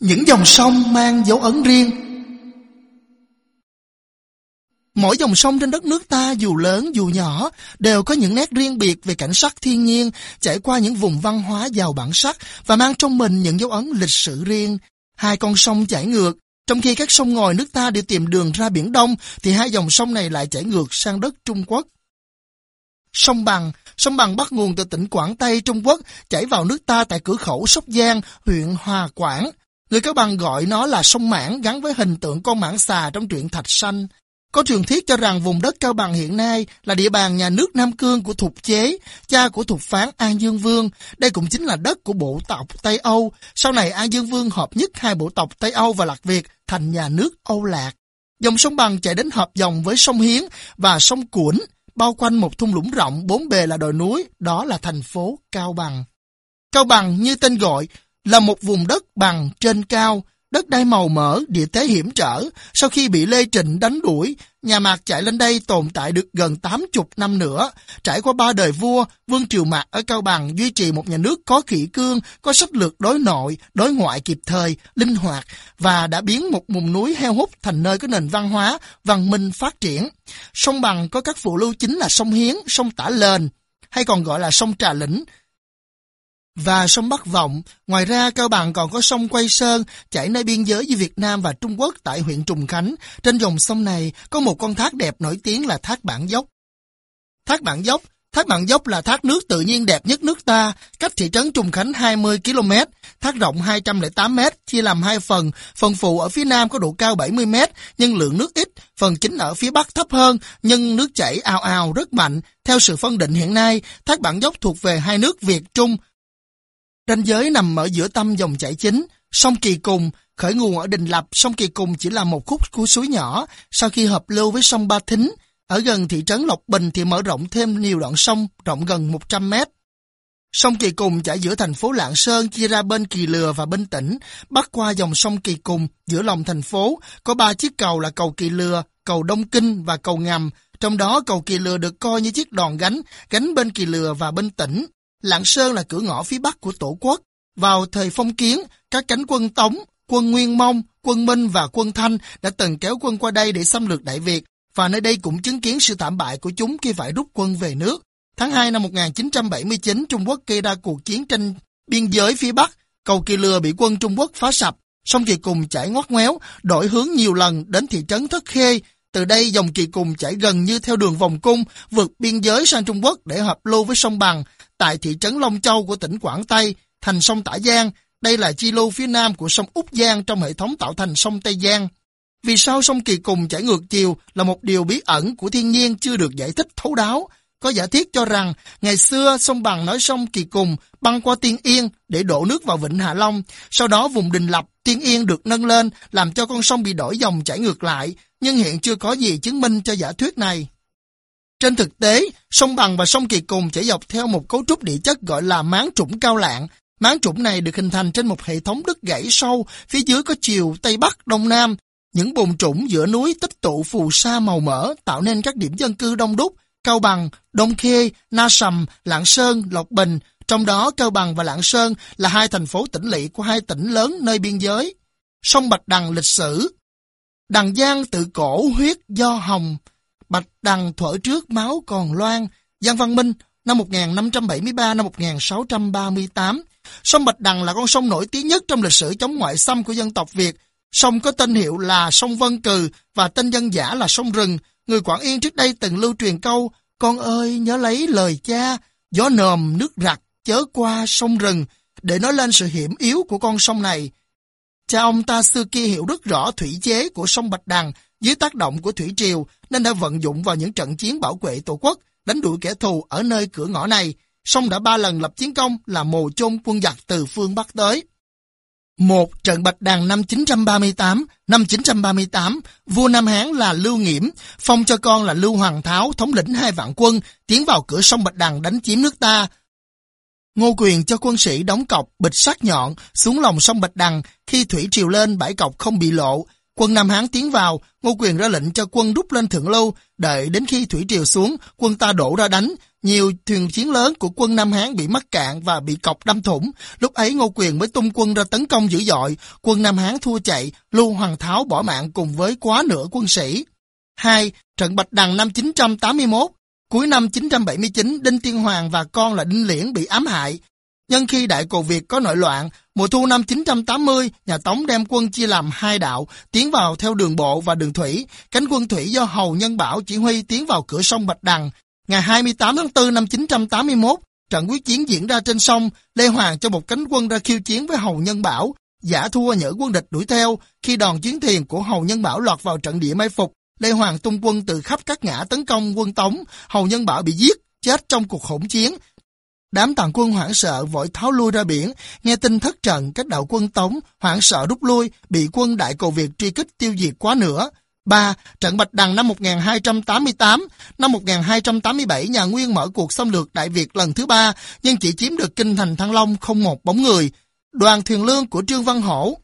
Những dòng sông mang dấu ấn riêng Mỗi dòng sông trên đất nước ta dù lớn dù nhỏ đều có những nét riêng biệt về cảnh sắc thiên nhiên, trải qua những vùng văn hóa giàu bản sắc và mang trong mình những dấu ấn lịch sử riêng. Hai con sông chảy ngược, trong khi các sông ngòi nước ta đều tìm đường ra Biển Đông thì hai dòng sông này lại chảy ngược sang đất Trung Quốc. Sông Bằng, sông Bằng bắt nguồn từ tỉnh Quảng Tây Trung Quốc, chảy vào nước ta tại cửa khẩu Sóc Giang, huyện Hòa Quảng. Người Cao Bằng gọi nó là sông Mãn gắn với hình tượng con mãng xà trong truyện Thạch Sanh. Có truyền thuyết cho rằng vùng đất Cao Bằng hiện nay là địa bàn nhà nước Nam Cương của Thục Chế, cha của Thục Phán An Dương Vương. Đây cũng chính là đất của bộ tộc Tây Âu. Sau này An Dương Vương hợp nhất hai bộ tộc Tây Âu và Lạc Việt thành nhà nước Âu Lạc. Dòng sông Bằng chạy đến hợp dòng với sông Hiến và sông Cuộn, bao quanh một thung lũng rộng bốn bề là đồi núi, đó là thành phố Cao Bằng. Cao Bằng như tên gọi là một vùng đất bằng trên cao, đất đai màu mỡ, địa thế hiểm trở. Sau khi bị Lê Trịnh đánh đuổi, nhà Mạc chạy lên đây tồn tại được gần 80 năm nữa. Trải qua ba đời vua, Vương Triều Mạc ở Cao Bằng duy trì một nhà nước có kỷ cương, có sách lược đối nội, đối ngoại kịp thời, linh hoạt và đã biến một vùng núi heo hút thành nơi có nền văn hóa, văn minh phát triển. Sông Bằng có các phụ lưu chính là sông Hiến, sông Tả Lền, hay còn gọi là sông Trà Lĩnh, và sông Bắc Vọng. Ngoài ra, Cao Bằng còn có sông Quay Sơn chảy nơi biên giới với Việt Nam và Trung Quốc tại huyện Trùng Khánh. Trên dòng sông này có một con thác đẹp nổi tiếng là thác Bản Dốc. Thác Bản Dốc Thác Bản Dốc là thác nước tự nhiên đẹp nhất nước ta, cách thị trấn Trùng Khánh 20 km, thác rộng 208 m, chia làm hai phần, phần phụ ở phía nam có độ cao 70 m, nhưng lượng nước ít, phần chính ở phía bắc thấp hơn, nhưng nước chảy ào ào rất mạnh. Theo sự phân định hiện nay, thác Bản Dốc thuộc về hai nước Việt Trung, Ranh giới nằm ở giữa tâm dòng chảy chính, sông Kỳ Cùng, khởi nguồn ở Đình Lập, sông Kỳ Cùng chỉ là một khúc của suối nhỏ, sau khi hợp lưu với sông Ba Thính, ở gần thị trấn Lộc Bình thì mở rộng thêm nhiều đoạn sông rộng gần 100 mét. Sông Kỳ Cùng chảy giữa thành phố Lạng Sơn chia ra bên Kỳ Lừa và bên tỉnh, bắc qua dòng sông Kỳ Cùng giữa lòng thành phố có ba chiếc cầu là cầu Kỳ Lừa, cầu Đông Kinh và cầu Ngầm. Trong đó cầu Kỳ Lừa được coi như chiếc đòn gánh, gánh bên Kỳ Lừa và bên tỉnh. Lạng Sơn là cửa ngõ phía bắc của Tổ quốc. Vào thời phong kiến, các cánh quân Tống, quân Nguyên Mông, quân Minh và quân Thanh đã từng kéo quân qua đây để xâm lược Đại Việt, và nơi đây cũng chứng kiến sự thảm bại của chúng khi phải rút quân về nước. Tháng 2 năm 1979, Trung Quốc gây ra cuộc chiến tranh biên giới phía Bắc, cầu Kỳ Lừa bị quân Trung Quốc phá sập, sông Kỳ Cùng chảy ngoắt ngoéo, đổi hướng nhiều lần đến thị trấn Thất Khê. Từ đây dòng Kỳ Cùng chảy gần như theo đường vòng cung, vượt biên giới sang Trung Quốc để hợp lưu với sông Bằng, tại thị trấn Long Châu của tỉnh Quảng Tây, thành sông Tả Giang. Đây là chi lưu phía nam của sông Úc Giang trong hệ thống tạo thành sông Tây Giang. Vì sao sông Kỳ Cùng chảy ngược chiều là một điều bí ẩn của thiên nhiên chưa được giải thích thấu đáo. Có giả thiết cho rằng, ngày xưa sông Bằng nói sông Kỳ Cùng băng qua Tiên Yên để đổ nước vào Vịnh Hạ Long. Sau đó vùng Đình Lập, Tiên Yên được nâng lên, làm cho con sông bị đổi dòng chảy ngược lại. Nhưng hiện chưa có gì chứng minh cho giả thuyết này. Trên thực tế, sông Bằng và sông Kỳ Cùng chảy dọc theo một cấu trúc địa chất gọi là máng trũng cao lạng. Máng trũng này được hình thành trên một hệ thống đất gãy sâu, phía dưới có chiều Tây Bắc, Đông Nam. Những bồn trũng giữa núi tích tụ phù sa màu mỡ tạo nên các điểm dân cư đông đúc, Cao Bằng, Đông Khê, Na Sầm, Lạng Sơn, Lộc Bình. Trong đó Cao Bằng và Lạng Sơn là hai thành phố tỉnh lỵ của hai tỉnh lớn nơi biên giới. Sông Bạch Đằng lịch sử Đằng Giang tự cổ huyết do hồng, Bạch Đằng thuở trước máu còn loan, Giang Văn Minh năm 1573 năm 1638. Sông Bạch Đằng là con sông nổi tiếng nhất trong lịch sử chống ngoại xâm của dân tộc Việt. Sông có tên hiệu là sông Vân Cừ và tên dân giả là sông Rừng. Người Quảng Yên trước đây từng lưu truyền câu Con ơi nhớ lấy lời cha, gió nồm nước rặt chớ qua sông Rừng để nói lên sự hiểm yếu của con sông này. Cha ông ta xưa kia hiểu rất rõ thủy chế của sông Bạch Đằng dưới tác động của thủy triều nên đã vận dụng vào những trận chiến bảo vệ tổ quốc, đánh đuổi kẻ thù ở nơi cửa ngõ này. Song đã ba lần lập chiến công là mồ chôn quân giặc từ phương Bắc tới. Một trận Bạch Đằng năm 938, năm 938, vua Nam Hán là Lưu Nghiễm, phong cho con là Lưu Hoàng Tháo thống lĩnh hai vạn quân, tiến vào cửa sông Bạch Đằng đánh chiếm nước ta. Ngô Quyền cho quân sĩ đóng cọc bịch sắt nhọn xuống lòng sông Bạch Đằng, khi thủy triều lên bãi cọc không bị lộ, Quân Nam Hán tiến vào, Ngô Quyền ra lệnh cho quân rút lên Thượng Lưu, đợi đến khi thủy triều xuống, quân ta đổ ra đánh. Nhiều thuyền chiến lớn của quân Nam Hán bị mắc cạn và bị cọc đâm thủng. Lúc ấy Ngô Quyền mới tung quân ra tấn công dữ dội, quân Nam Hán thua chạy, Lưu Hoàng Tháo bỏ mạng cùng với quá nửa quân sĩ. 2. Trận Bạch Đằng năm 981 Cuối năm 979, Đinh Tiên Hoàng và con là Đinh Liễn bị ám hại. Nhân khi Đại Cổ Việt có nội loạn, mùa thu năm 980, nhà Tống đem quân chia làm hai đạo, tiến vào theo đường bộ và đường thủy. Cánh quân thủy do Hầu Nhân Bảo chỉ huy tiến vào cửa sông Bạch Đằng. Ngày 28 tháng 4 năm 981, trận quyết chiến diễn ra trên sông, Lê Hoàng cho một cánh quân ra khiêu chiến với Hầu Nhân Bảo. Giả thua nhỡ quân địch đuổi theo, khi đòn chiến thuyền của Hầu Nhân Bảo lọt vào trận địa mai phục, Lê Hoàng tung quân từ khắp các ngã tấn công quân Tống, Hầu Nhân Bảo bị giết, chết trong cuộc hỗn chiến. Đám tàn quân hoảng sợ vội tháo lui ra biển, nghe tin thất trận các đạo quân Tống hoảng sợ rút lui, bị quân Đại Cầu Việt truy kích tiêu diệt quá nữa. 3. Trận Bạch Đằng năm 1288, năm 1287 nhà Nguyên mở cuộc xâm lược Đại Việt lần thứ ba, nhưng chỉ chiếm được kinh thành Thăng Long không một bóng người. Đoàn thuyền lương của Trương Văn Hổ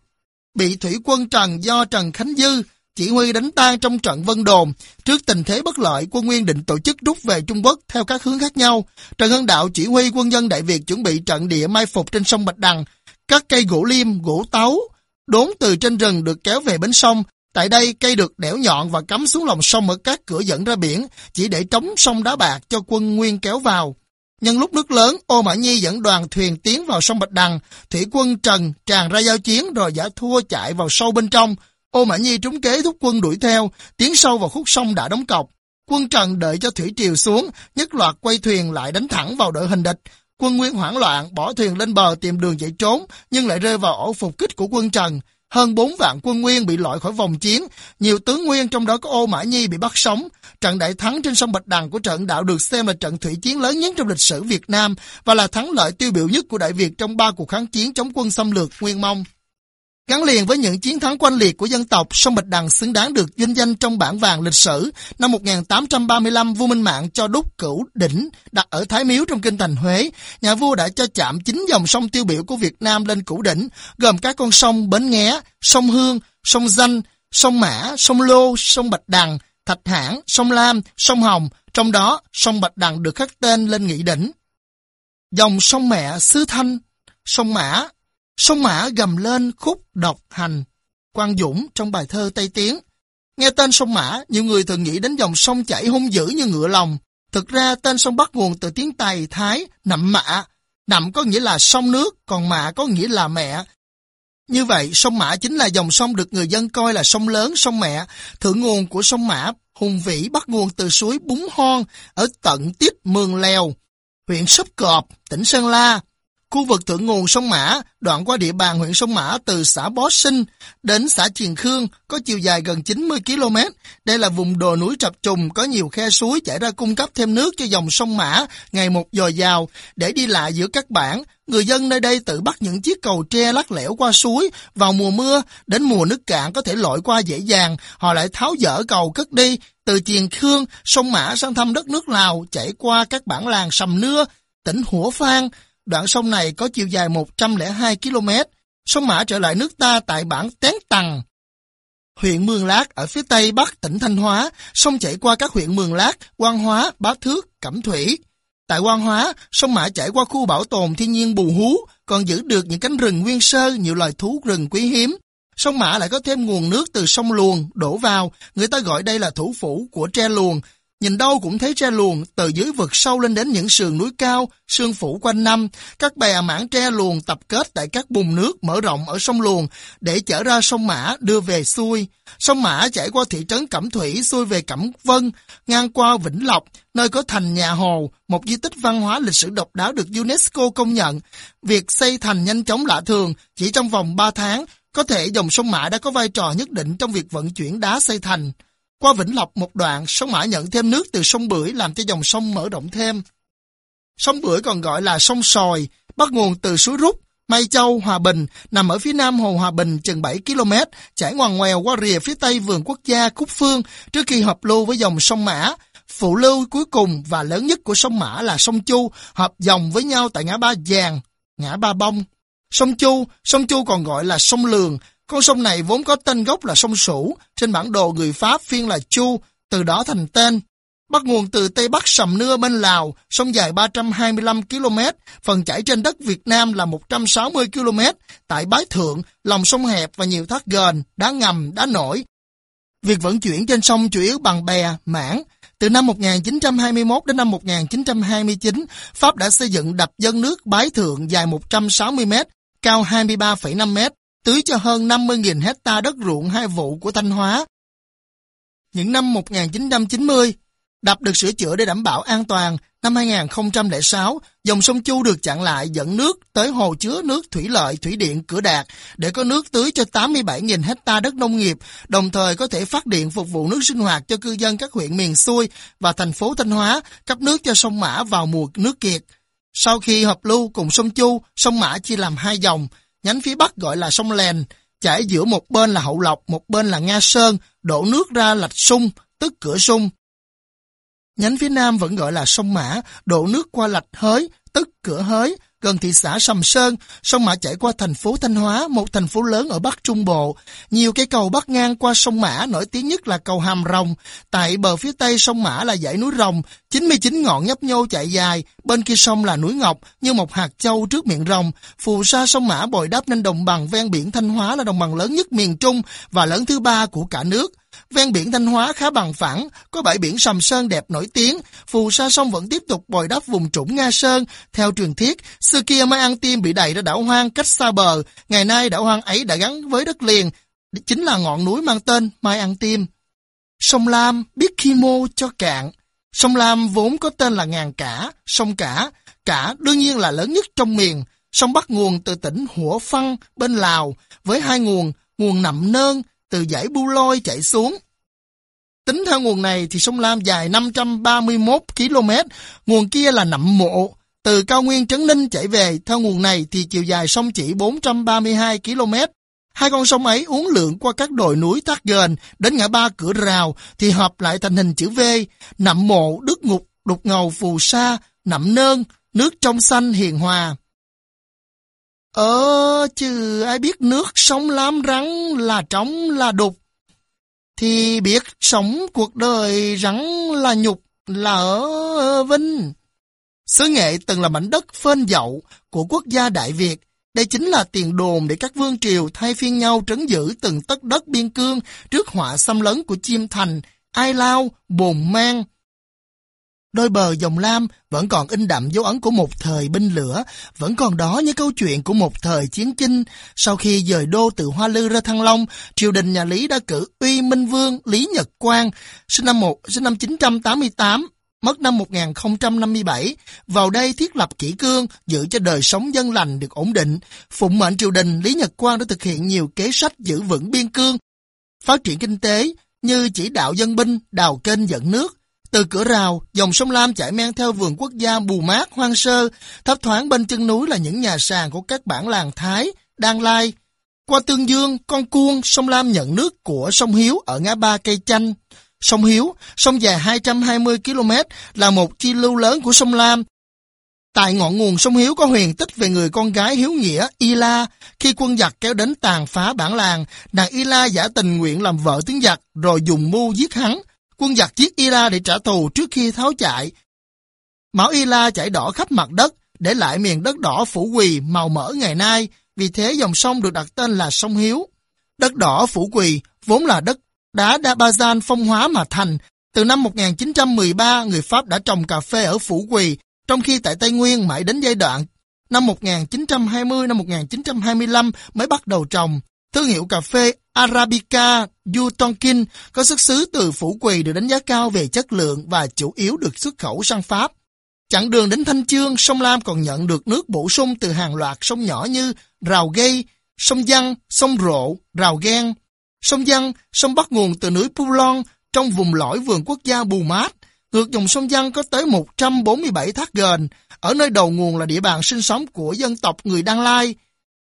bị thủy quân Trần do Trần Khánh Dư chỉ huy đánh tan trong trận Vân Đồn. Trước tình thế bất lợi, quân Nguyên định tổ chức rút về Trung Quốc theo các hướng khác nhau. Trần Hưng Đạo chỉ huy quân dân Đại Việt chuẩn bị trận địa mai phục trên sông Bạch Đằng. Các cây gỗ liêm, gỗ táo, đốn từ trên rừng được kéo về bến sông. Tại đây, cây được đẽo nhọn và cắm xuống lòng sông ở các cửa dẫn ra biển, chỉ để trống sông đá bạc cho quân Nguyên kéo vào. Nhân lúc nước lớn, Ô Mã Nhi dẫn đoàn thuyền tiến vào sông Bạch Đằng, thủy quân Trần tràn ra giao chiến rồi giả thua chạy vào sâu bên trong, Ô Mã Nhi trúng kế thúc quân đuổi theo, tiến sâu vào khúc sông đã đóng cọc. Quân Trần đợi cho thủy triều xuống, nhất loạt quay thuyền lại đánh thẳng vào đội hình địch. Quân Nguyên hoảng loạn, bỏ thuyền lên bờ tìm đường chạy trốn, nhưng lại rơi vào ổ phục kích của quân Trần. Hơn 4 vạn quân Nguyên bị loại khỏi vòng chiến, nhiều tướng Nguyên trong đó có Ô Mã Nhi bị bắt sống. Trận đại thắng trên sông Bạch Đằng của trận đạo được xem là trận thủy chiến lớn nhất trong lịch sử Việt Nam và là thắng lợi tiêu biểu nhất của Đại Việt trong ba cuộc kháng chiến chống quân xâm lược Nguyên Mông. Gắn liền với những chiến thắng quanh liệt của dân tộc, sông Bạch Đằng xứng đáng được vinh danh trong bản vàng lịch sử. Năm 1835, vua Minh Mạng cho đúc cửu đỉnh đặt ở Thái Miếu trong kinh thành Huế. Nhà vua đã cho chạm chính dòng sông tiêu biểu của Việt Nam lên cửu đỉnh, gồm các con sông Bến Nghé, sông Hương, sông Danh, sông Mã, sông Lô, sông Bạch Đằng, Thạch Hãn, sông Lam, sông Hồng. Trong đó, sông Bạch Đằng được khắc tên lên nghị đỉnh. Dòng sông Mẹ, Sứ Thanh, sông Mã, Sông Mã gầm lên khúc độc hành. Quang Dũng trong bài thơ Tây Tiến. Nghe tên sông Mã, nhiều người thường nghĩ đến dòng sông chảy hung dữ như ngựa lòng. Thực ra tên sông bắt nguồn từ tiếng tây Thái, nậm mạ. Nậm có nghĩa là sông nước, còn mạ có nghĩa là mẹ. Như vậy, sông Mã chính là dòng sông được người dân coi là sông lớn, sông mẹ. Thượng nguồn của sông Mã, hùng vĩ bắt nguồn từ suối Búng Hon ở tận tiết Mường Lèo, huyện Sấp Cọp, tỉnh Sơn La. Khu vực thượng nguồn sông Mã, đoạn qua địa bàn huyện sông Mã từ xã Bó Sinh đến xã Triền Khương có chiều dài gần 90 km. Đây là vùng đồi núi trập trùng có nhiều khe suối chảy ra cung cấp thêm nước cho dòng sông Mã ngày một dồi dào. Để đi lại giữa các bản, người dân nơi đây tự bắt những chiếc cầu tre lắc lẻo qua suối. Vào mùa mưa, đến mùa nước cạn có thể lội qua dễ dàng, họ lại tháo dỡ cầu cất đi. Từ Triền Khương, sông Mã sang thăm đất nước Lào chảy qua các bản làng Sầm Nưa, tỉnh Hủa Phan, Đoạn sông này có chiều dài 102 km. Sông Mã trở lại nước ta tại bản Tén Tằng. Huyện Mường Lát ở phía tây bắc tỉnh Thanh Hóa, sông chảy qua các huyện Mường Lát, Quan Hóa, Bá Thước, Cẩm Thủy. Tại Quan Hóa, sông Mã chảy qua khu bảo tồn thiên nhiên Bù Hú, còn giữ được những cánh rừng nguyên sơ, nhiều loài thú rừng quý hiếm. Sông Mã lại có thêm nguồn nước từ sông Luồng đổ vào, người ta gọi đây là thủ phủ của tre luồng, Nhìn đâu cũng thấy tre luồng từ dưới vực sâu lên đến những sườn núi cao, sương phủ quanh năm. Các bè mảng tre luồng tập kết tại các bùn nước mở rộng ở sông luồng để chở ra sông Mã đưa về xuôi. Sông Mã chảy qua thị trấn Cẩm Thủy xuôi về Cẩm Vân, ngang qua Vĩnh Lộc, nơi có thành nhà hồ, một di tích văn hóa lịch sử độc đáo được UNESCO công nhận. Việc xây thành nhanh chóng lạ thường, chỉ trong vòng 3 tháng, có thể dòng sông Mã đã có vai trò nhất định trong việc vận chuyển đá xây thành. Qua Vĩnh Lộc một đoạn, sông Mã nhận thêm nước từ sông Bưởi làm cho dòng sông mở rộng thêm. Sông Bưởi còn gọi là sông Sòi, bắt nguồn từ suối Rút, Mai Châu, Hòa Bình, nằm ở phía nam hồ Hòa Bình chừng 7 km, chảy ngoằn ngoèo qua rìa phía tây vườn quốc gia Cúc Phương trước khi hợp lưu với dòng sông Mã. Phụ lưu cuối cùng và lớn nhất của sông Mã là sông Chu, hợp dòng với nhau tại ngã ba Giàng, ngã ba Bông. Sông Chu, sông Chu còn gọi là sông Lường, con sông này vốn có tên gốc là sông Sủ, trên bản đồ người Pháp phiên là Chu, từ đó thành tên. Bắt nguồn từ Tây Bắc Sầm Nưa bên Lào, sông dài 325 km, phần chảy trên đất Việt Nam là 160 km, tại Bái Thượng, lòng sông hẹp và nhiều thác gền, đá ngầm, đá nổi. Việc vận chuyển trên sông chủ yếu bằng bè, mảng. Từ năm 1921 đến năm 1929, Pháp đã xây dựng đập dân nước Bái Thượng dài 160 m, cao 23,5 m, tưới cho hơn 50.000 hecta đất ruộng hai vụ của Thanh Hóa. Những năm 1990, đập được sửa chữa để đảm bảo an toàn. Năm 2006, dòng sông Chu được chặn lại dẫn nước tới hồ chứa nước thủy lợi thủy điện Cửa Đạt để có nước tưới cho 87.000 hecta đất nông nghiệp, đồng thời có thể phát điện phục vụ nước sinh hoạt cho cư dân các huyện miền xuôi và thành phố Thanh Hóa, cấp nước cho sông Mã vào mùa nước kiệt. Sau khi hợp lưu cùng sông Chu, sông Mã chia làm hai dòng, nhánh phía Bắc gọi là sông Lèn, chảy giữa một bên là Hậu Lộc, một bên là Nga Sơn, đổ nước ra lạch sung, tức cửa sung. Nhánh phía Nam vẫn gọi là sông Mã, đổ nước qua lạch Hới, tức cửa Hới, gần thị xã Sầm Sơn, sông Mã chảy qua thành phố Thanh Hóa, một thành phố lớn ở Bắc Trung Bộ. Nhiều cây cầu bắc ngang qua sông Mã, nổi tiếng nhất là cầu Hàm Rồng. Tại bờ phía tây sông Mã là dãy núi Rồng, 99 ngọn nhấp nhô chạy dài, bên kia sông là núi Ngọc, như một hạt châu trước miệng rồng. Phù sa sông Mã bồi đắp nên đồng bằng ven biển Thanh Hóa là đồng bằng lớn nhất miền Trung và lớn thứ ba của cả nước. Ven biển Thanh Hóa khá bằng phẳng, có bãi biển Sầm Sơn đẹp nổi tiếng, phù sa sông vẫn tiếp tục bồi đắp vùng trũng Nga Sơn. Theo truyền thuyết, xưa kia Mai ăn Tiêm bị đẩy ra đảo hoang cách xa bờ, ngày nay đảo hoang ấy đã gắn với đất liền, chính là ngọn núi mang tên Mai ăn Tiêm. Sông Lam biết khi mô cho cạn. Sông Lam vốn có tên là Ngàn Cả, sông Cả. Cả đương nhiên là lớn nhất trong miền. Sông bắt nguồn từ tỉnh Hủa Phăng bên Lào với hai nguồn, nguồn Nậm Nơn từ dãy Bu Lôi chạy xuống. Tính theo nguồn này thì sông Lam dài 531 km, nguồn kia là Nậm Mộ. Từ cao nguyên Trấn Ninh chảy về, theo nguồn này thì chiều dài sông chỉ 432 km. Hai con sông ấy uốn lượn qua các đồi núi Thác Gền đến ngã ba cửa rào thì hợp lại thành hình chữ V, nậm mộ, đức ngục, đục ngầu phù sa, nậm nơn, nước trong xanh hiền hòa. Ờ, chứ ai biết nước sông lam rắn là trống là đục. Thì biết sống cuộc đời rắn là nhục là ở Vinh. Xứ Nghệ từng là mảnh đất phên dậu của quốc gia Đại Việt. Đây chính là tiền đồn để các vương triều thay phiên nhau trấn giữ từng tất đất biên cương trước họa xâm lấn của chim thành, ai lao, bồn mang, Đôi bờ dòng lam vẫn còn in đậm dấu ấn của một thời binh lửa, vẫn còn đó những câu chuyện của một thời chiến chinh. Sau khi dời đô từ Hoa Lư ra Thăng Long, triều đình nhà Lý đã cử Uy Minh Vương Lý Nhật Quang, sinh năm 1, sinh năm 988, mất năm 1057, vào đây thiết lập kỷ cương, giữ cho đời sống dân lành được ổn định. Phụng mệnh triều đình, Lý Nhật Quang đã thực hiện nhiều kế sách giữ vững biên cương, phát triển kinh tế, như chỉ đạo dân binh, đào kênh dẫn nước, từ cửa rào, dòng sông Lam chảy men theo vườn quốc gia bù mát hoang sơ, thấp thoáng bên chân núi là những nhà sàn của các bản làng Thái, Đan Lai. Qua Tương Dương, con cuông, sông Lam nhận nước của sông Hiếu ở ngã ba cây chanh. Sông Hiếu, sông dài 220 km, là một chi lưu lớn của sông Lam. Tại ngọn nguồn sông Hiếu có huyền tích về người con gái hiếu nghĩa Y La. Khi quân giặc kéo đến tàn phá bản làng, nàng Y La giả tình nguyện làm vợ tướng giặc rồi dùng mưu giết hắn. Quân giặc giết Ila để trả thù trước khi tháo chạy. Máu Ila chảy đỏ khắp mặt đất, để lại miền đất đỏ phủ quỳ màu mỡ ngày nay, vì thế dòng sông được đặt tên là sông Hiếu. Đất đỏ phủ quỳ vốn là đất đá Dabazan phong hóa mà thành. Từ năm 1913, người Pháp đã trồng cà phê ở phủ quỳ, trong khi tại Tây Nguyên mãi đến giai đoạn năm 1920 năm 1925 mới bắt đầu trồng. Thương hiệu cà phê Arabica Yutonkin có xuất xứ từ Phủ Quỳ được đánh giá cao về chất lượng và chủ yếu được xuất khẩu sang Pháp. Chặng đường đến Thanh Chương, sông Lam còn nhận được nước bổ sung từ hàng loạt sông nhỏ như Rào Gây, sông Giăng, sông Rộ, Rào Ghen. Sông Giăng, sông bắt nguồn từ núi Poulon trong vùng lõi vườn quốc gia Bù Mát. Ngược dòng sông Giăng có tới 147 thác gền, ở nơi đầu nguồn là địa bàn sinh sống của dân tộc người Đan Lai.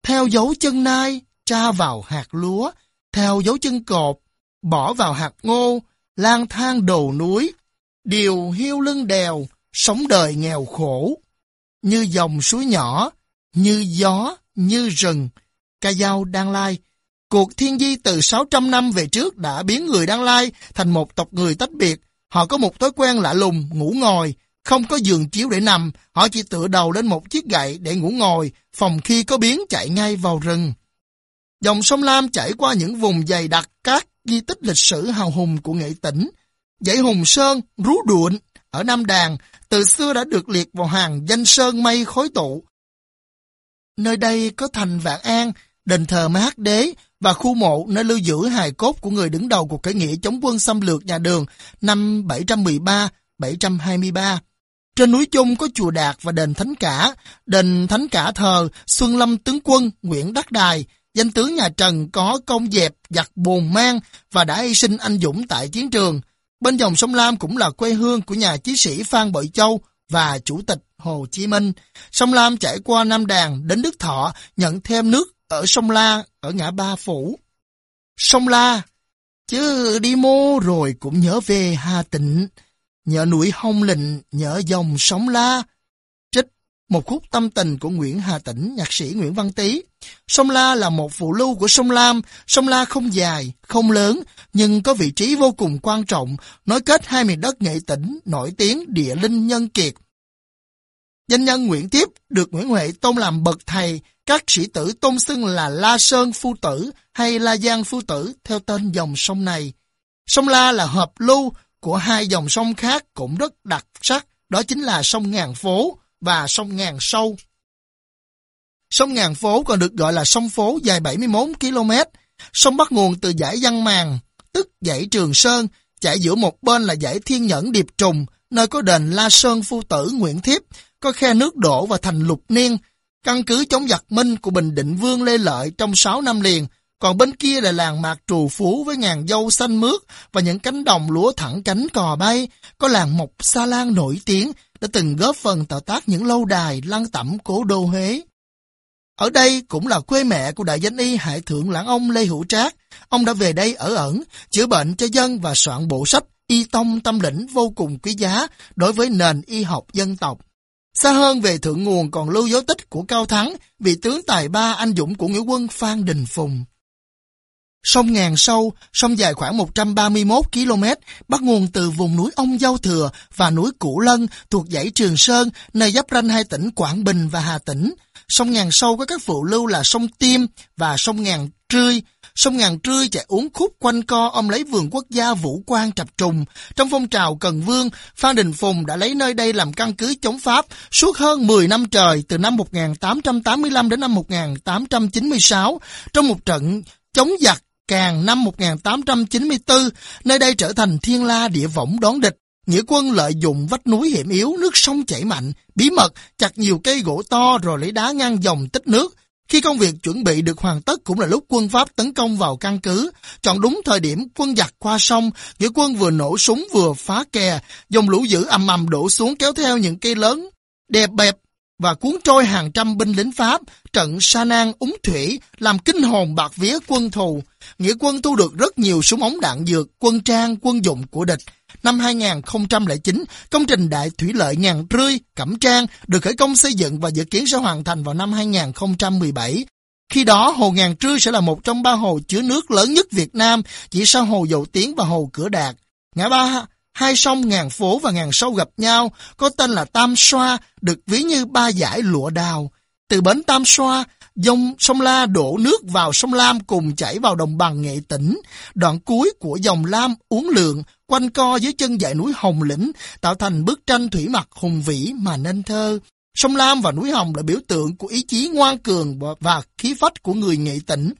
Theo dấu chân nai, tra vào hạt lúa, theo dấu chân cột, bỏ vào hạt ngô, lang thang đầu núi, điều hiu lưng đèo, sống đời nghèo khổ. Như dòng suối nhỏ, như gió, như rừng, ca dao đang lai. Cuộc thiên di từ 600 năm về trước đã biến người Đan Lai thành một tộc người tách biệt. Họ có một thói quen lạ lùng, ngủ ngồi, không có giường chiếu để nằm, họ chỉ tựa đầu lên một chiếc gậy để ngủ ngồi, phòng khi có biến chạy ngay vào rừng. Dòng sông Lam chảy qua những vùng dày đặc các di tích lịch sử hào hùng của nghệ tỉnh. Dãy Hùng Sơn, Rú Đuộn ở Nam Đàn từ xưa đã được liệt vào hàng danh sơn mây khối tụ. Nơi đây có thành Vạn An, đền thờ Mát Đế và khu mộ nơi lưu giữ hài cốt của người đứng đầu cuộc khởi nghĩa chống quân xâm lược nhà đường năm 713-723. Trên núi Chung có chùa Đạt và đền Thánh Cả, đền Thánh Cả thờ Xuân Lâm Tướng Quân Nguyễn Đắc Đài, danh tướng nhà Trần có công dẹp giặc bồn mang và đã hy sinh anh dũng tại chiến trường. Bên dòng sông Lam cũng là quê hương của nhà chí sĩ Phan Bội Châu và Chủ tịch Hồ Chí Minh. Sông Lam chảy qua Nam Đàn đến Đức Thọ nhận thêm nước ở sông La ở ngã Ba Phủ. Sông La, chứ đi mô rồi cũng nhớ về Hà Tịnh, nhớ núi Hồng Lịnh, nhớ dòng sông La. Một khúc tâm tình của Nguyễn Hà Tĩnh, nhạc sĩ Nguyễn Văn Tý. Sông La là một phụ lưu của sông Lam. Sông La không dài, không lớn, nhưng có vị trí vô cùng quan trọng, nối kết hai miền đất nghệ tỉnh, nổi tiếng địa linh nhân kiệt. Danh nhân Nguyễn Tiếp được Nguyễn Huệ tôn làm bậc thầy, các sĩ tử tôn xưng là La Sơn Phu Tử hay La Giang Phu Tử theo tên dòng sông này. Sông La là hợp lưu của hai dòng sông khác cũng rất đặc sắc, đó chính là sông Ngàn Phố và sông Ngàn Sâu. Sông Ngàn Phố còn được gọi là sông Phố dài 71 km. Sông bắt nguồn từ dãy Văn Màng, tức dãy Trường Sơn, chạy giữa một bên là dãy Thiên Nhẫn Điệp Trùng, nơi có đền La Sơn Phu Tử Nguyễn Thiếp, có khe nước đổ và thành lục niên, căn cứ chống giặc Minh của Bình Định Vương Lê Lợi trong 6 năm liền, còn bên kia là làng Mạc Trù Phú với ngàn dâu xanh mướt và những cánh đồng lúa thẳng cánh cò bay, có làng Mộc Sa Lan nổi tiếng đã từng góp phần tạo tác những lâu đài lăng tẩm cố đô Huế. Ở đây cũng là quê mẹ của đại danh y Hải Thượng Lãng Ông Lê Hữu Trác. Ông đã về đây ở ẩn, chữa bệnh cho dân và soạn bộ sách Y Tông Tâm Lĩnh vô cùng quý giá đối với nền y học dân tộc. Xa hơn về thượng nguồn còn lưu dấu tích của Cao Thắng, vị tướng tài ba anh dũng của nghĩa quân Phan Đình Phùng. Sông Ngàn Sâu, sông dài khoảng 131 km, bắt nguồn từ vùng núi Ông Dâu Thừa và núi Củ Lân thuộc dãy Trường Sơn, nơi giáp ranh hai tỉnh Quảng Bình và Hà Tĩnh. Sông Ngàn Sâu có các phụ lưu là sông Tiêm và sông Ngàn Trươi. Sông Ngàn Trươi chạy uống khúc quanh co ôm lấy vườn quốc gia Vũ Quang Trập Trùng. Trong phong trào Cần Vương, Phan Đình Phùng đã lấy nơi đây làm căn cứ chống Pháp suốt hơn 10 năm trời, từ năm 1885 đến năm 1896, trong một trận chống giặc càng năm 1894, nơi đây trở thành thiên la địa võng đón địch. Nghĩa quân lợi dụng vách núi hiểm yếu, nước sông chảy mạnh, bí mật chặt nhiều cây gỗ to rồi lấy đá ngăn dòng tích nước. Khi công việc chuẩn bị được hoàn tất cũng là lúc quân Pháp tấn công vào căn cứ. Chọn đúng thời điểm quân giặc qua sông, nghĩa quân vừa nổ súng vừa phá kè, dòng lũ dữ ầm ầm đổ xuống kéo theo những cây lớn, đẹp bẹp và cuốn trôi hàng trăm binh lính Pháp, trận Sa Nan úng thủy làm kinh hồn bạc vía quân thù. Nghĩa quân thu được rất nhiều súng ống đạn dược, quân trang, quân dụng của địch. Năm 2009, công trình đại thủy lợi ngàn rươi, cẩm trang được khởi công xây dựng và dự kiến sẽ hoàn thành vào năm 2017. Khi đó, hồ Ngàn Trươi sẽ là một trong ba hồ chứa nước lớn nhất Việt Nam, chỉ sau hồ Dầu Tiến và hồ Cửa Đạt. Ngã ba hai sông ngàn phố và ngàn sâu gặp nhau, có tên là Tam Xoa, được ví như ba giải lụa đào. Từ bến Tam Xoa, dòng sông La đổ nước vào sông Lam cùng chảy vào đồng bằng nghệ tỉnh. Đoạn cuối của dòng Lam uốn lượn, quanh co dưới chân dãy núi Hồng Lĩnh, tạo thành bức tranh thủy mặc hùng vĩ mà nên thơ. Sông Lam và núi Hồng là biểu tượng của ý chí ngoan cường và khí phách của người nghệ tỉnh.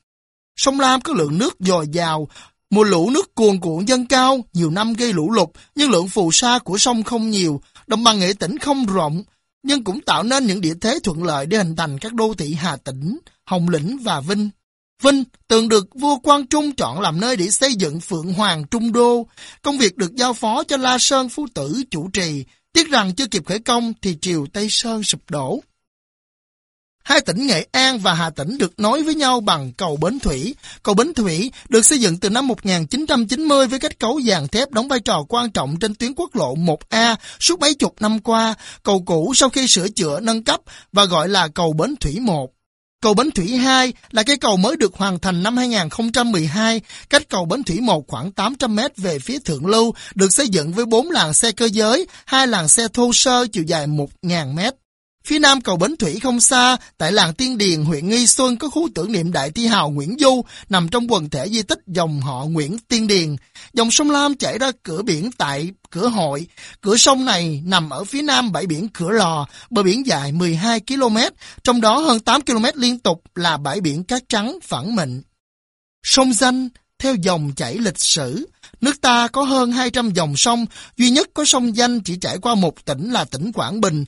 Sông Lam có lượng nước dồi dào, Mùa lũ nước cuồn cuộn dâng cao, nhiều năm gây lũ lụt, nhưng lượng phù sa của sông không nhiều, đồng bằng nghệ tỉnh không rộng, nhưng cũng tạo nên những địa thế thuận lợi để hình thành các đô thị Hà Tĩnh, Hồng Lĩnh và Vinh. Vinh từng được vua Quang Trung chọn làm nơi để xây dựng Phượng Hoàng Trung Đô. Công việc được giao phó cho La Sơn Phú Tử chủ trì. Tiếc rằng chưa kịp khởi công thì triều Tây Sơn sụp đổ. Hai tỉnh Nghệ An và Hà Tĩnh được nối với nhau bằng cầu Bến Thủy. Cầu Bến Thủy được xây dựng từ năm 1990 với kết cấu dàn thép đóng vai trò quan trọng trên tuyến quốc lộ 1A suốt mấy chục năm qua. Cầu cũ sau khi sửa chữa nâng cấp và gọi là cầu Bến Thủy 1. Cầu Bến Thủy 2 là cây cầu mới được hoàn thành năm 2012, cách cầu Bến Thủy 1 khoảng 800 m về phía Thượng Lưu, được xây dựng với 4 làn xe cơ giới, 2 làn xe thô sơ chiều dài 1.000 m. Phía nam cầu Bến Thủy không xa, tại làng Tiên Điền, huyện Nghi Xuân có khu tưởng niệm đại thi hào Nguyễn Du, nằm trong quần thể di tích dòng họ Nguyễn Tiên Điền. Dòng sông Lam chảy ra cửa biển tại cửa hội. Cửa sông này nằm ở phía nam bãi biển Cửa Lò, bờ biển dài 12 km, trong đó hơn 8 km liên tục là bãi biển cát trắng phẳng mịn. Sông Danh theo dòng chảy lịch sử, nước ta có hơn 200 dòng sông, duy nhất có sông Danh chỉ chảy qua một tỉnh là tỉnh Quảng Bình,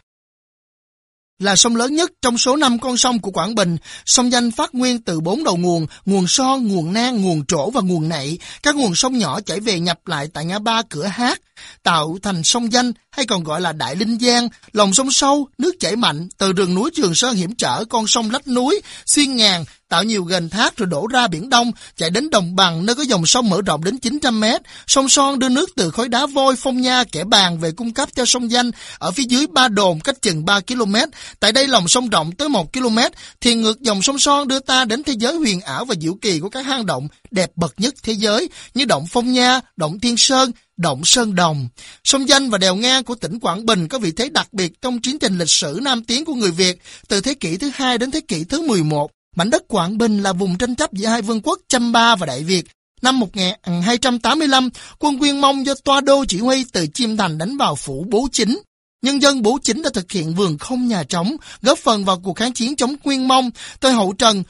là sông lớn nhất trong số 5 con sông của Quảng Bình. Sông Danh phát nguyên từ bốn đầu nguồn, nguồn Son, nguồn Nang, nguồn Trổ và nguồn Nậy. Các nguồn sông nhỏ chảy về nhập lại tại ngã ba cửa hát, tạo thành sông Danh hay còn gọi là Đại Linh Giang. Lòng sông sâu, nước chảy mạnh, từ rừng núi Trường Sơn hiểm trở, con sông lách núi, xuyên ngàn, tạo nhiều gành thác rồi đổ ra biển Đông, chạy đến đồng bằng nơi có dòng sông mở rộng đến 900 mét. Sông Son đưa nước từ khối đá vôi, phong nha, kẻ bàn về cung cấp cho sông Danh ở phía dưới ba đồn cách chừng 3 km. Tại đây lòng sông rộng tới 1 km, thì ngược dòng sông Son đưa ta đến thế giới huyền ảo và diệu kỳ của các hang động đẹp bậc nhất thế giới như động Phong Nha, động Thiên Sơn, động Sơn Đồng. Sông Danh và đèo ngang của tỉnh Quảng Bình có vị thế đặc biệt trong chiến trình lịch sử Nam Tiến của người Việt từ thế kỷ thứ hai đến thế kỷ thứ 11. Mảnh đất Quảng Bình là vùng tranh chấp giữa hai vương quốc Chăm Ba và Đại Việt. Năm 1285, quân Nguyên Mông do Toa Đô chỉ huy từ Chiêm Thành đánh vào phủ Bố Chính. Nhân dân Bố Chính đã thực hiện vườn không nhà trống, góp phần vào cuộc kháng chiến chống Nguyên Mông. Tới hậu Trần,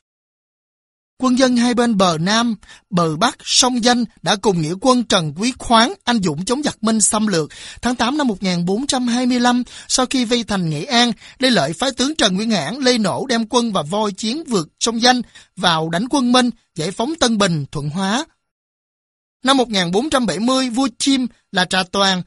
Quân dân hai bên bờ Nam, bờ Bắc, sông Danh đã cùng nghĩa quân Trần Quý Khoáng anh dũng chống giặc Minh xâm lược. Tháng 8 năm 1425, sau khi vây thành Nghệ An, Lê Lợi phái tướng Trần Nguyên Hãn Lê Nổ đem quân và voi chiến vượt sông Danh vào đánh quân Minh, giải phóng Tân Bình, Thuận Hóa. Năm 1470, vua Chim là Trà Toàn